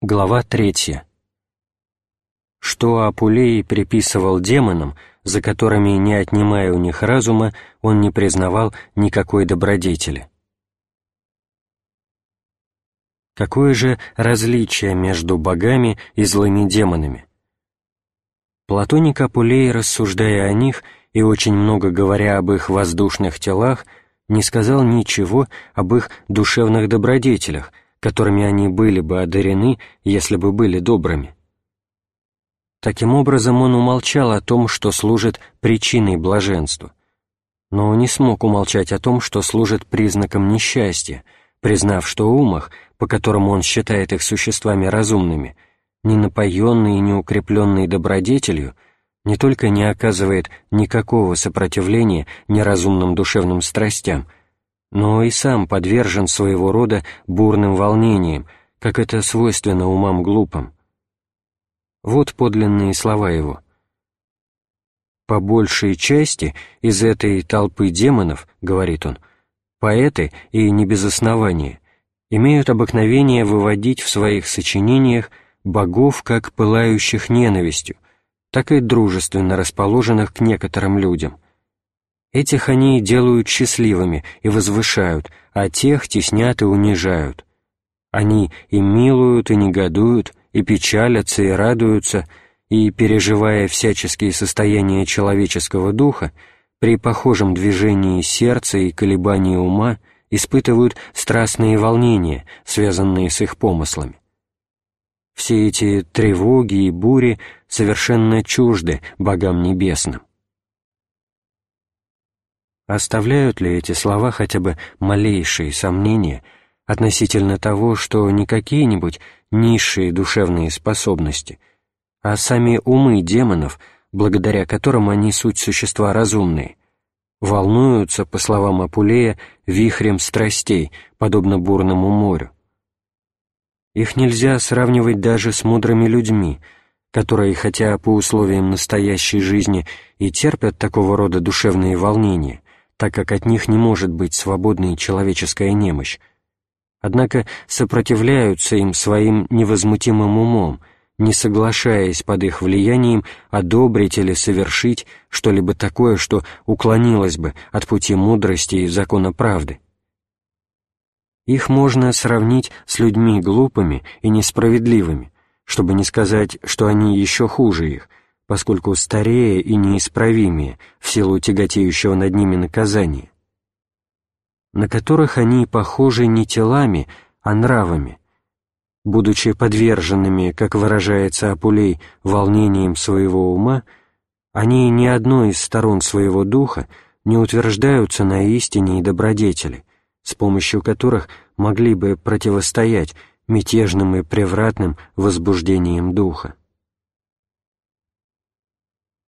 Глава 3. Что Апулей приписывал демонам, за которыми, не отнимая у них разума, он не признавал никакой добродетели. Какое же различие между богами и злыми демонами? Платоник Апулей, рассуждая о них и очень много говоря об их воздушных телах, не сказал ничего об их душевных добродетелях, которыми они были бы одарены, если бы были добрыми. Таким образом, он умолчал о том, что служит причиной блаженства, но не смог умолчать о том, что служит признаком несчастья, признав, что умах, по которому он считает их существами разумными, не напоенный и не укрепленный добродетелью, не только не оказывает никакого сопротивления неразумным душевным страстям, но и сам подвержен своего рода бурным волнениям, как это свойственно умам глупым. Вот подлинные слова его. «По большей части из этой толпы демонов, — говорит он, — поэты, и не без основания, имеют обыкновение выводить в своих сочинениях богов как пылающих ненавистью, так и дружественно расположенных к некоторым людям — Этих они делают счастливыми и возвышают, а тех теснят и унижают. Они и милуют, и негодуют, и печалятся, и радуются, и, переживая всяческие состояния человеческого духа, при похожем движении сердца и колебании ума испытывают страстные волнения, связанные с их помыслами. Все эти тревоги и бури совершенно чужды богам небесным. Оставляют ли эти слова хотя бы малейшие сомнения относительно того, что не какие-нибудь низшие душевные способности, а сами умы демонов, благодаря которым они суть существа разумные, волнуются, по словам Апулея, вихрем страстей, подобно бурному морю. Их нельзя сравнивать даже с мудрыми людьми, которые, хотя по условиям настоящей жизни и терпят такого рода душевные волнения, так как от них не может быть свободной человеческая немощь, однако сопротивляются им своим невозмутимым умом, не соглашаясь под их влиянием одобрить или совершить что-либо такое, что уклонилось бы от пути мудрости и закона правды. Их можно сравнить с людьми глупыми и несправедливыми, чтобы не сказать, что они еще хуже их, поскольку старее и неисправимее в силу тяготеющего над ними наказания, на которых они похожи не телами, а нравами, будучи подверженными, как выражается Апулей, волнением своего ума, они ни одной из сторон своего духа не утверждаются на истине и добродетели, с помощью которых могли бы противостоять мятежным и превратным возбуждениям духа.